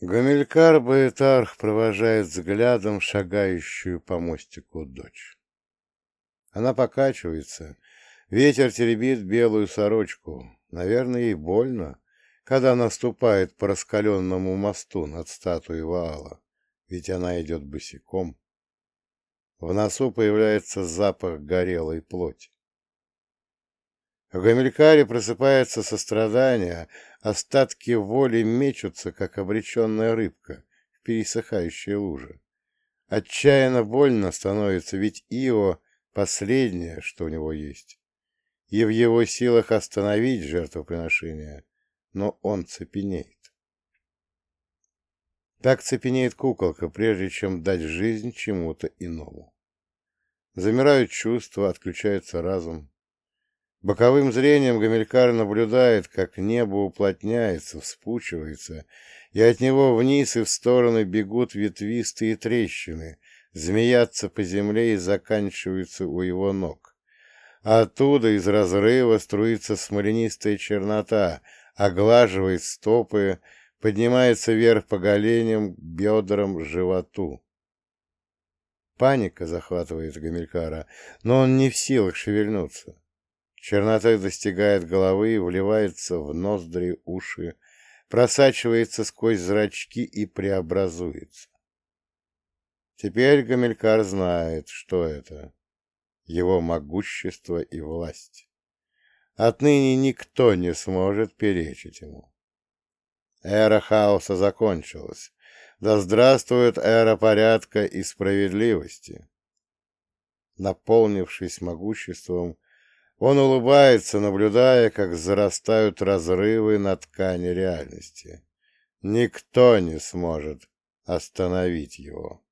Гамилькар Баэтарх провожает взглядом шагающую по мостику дочь. Она покачивается, ветер теребит белую сорочку. Наверное, ей больно, когда она ступает по раскаленному мосту над статуей Ваала, ведь она идет босиком. В носу появляется запах горелой плоти. В Гамилькаре просыпается сострадание, остатки воли мечутся, как обреченная рыбка в пересыхающей луже. Отчаянно больно становится, ведь Ио — последнее, что у него есть. И в его силах остановить жертвоприношение, но он цепенеет. Так цепенеет куколка, прежде чем дать жизнь чему-то иному. Замирают чувства, отключается разум. Боковым зрением Гамилькар наблюдает, как небо уплотняется, вспучивается, и от него вниз и в стороны бегут ветвистые трещины, змеятся по земле и заканчиваются у его ног. Оттуда из разрыва струится смоленистая чернота, оглаживает стопы, поднимается вверх по голеням, бедрам, животу. Паника захватывает Гамилькара, но он не в силах шевельнуться. Чернота достигает головы, вливается в ноздри, уши, просачивается сквозь зрачки и преобразуется. Теперь Гамилькар знает, что это — его могущество и власть. Отныне никто не сможет перечить ему. Эра хаоса закончилась. Да здравствует эра порядка и справедливости. Наполнившись могуществом, он улыбается, наблюдая, как зарастают разрывы на ткани реальности. Никто не сможет остановить его.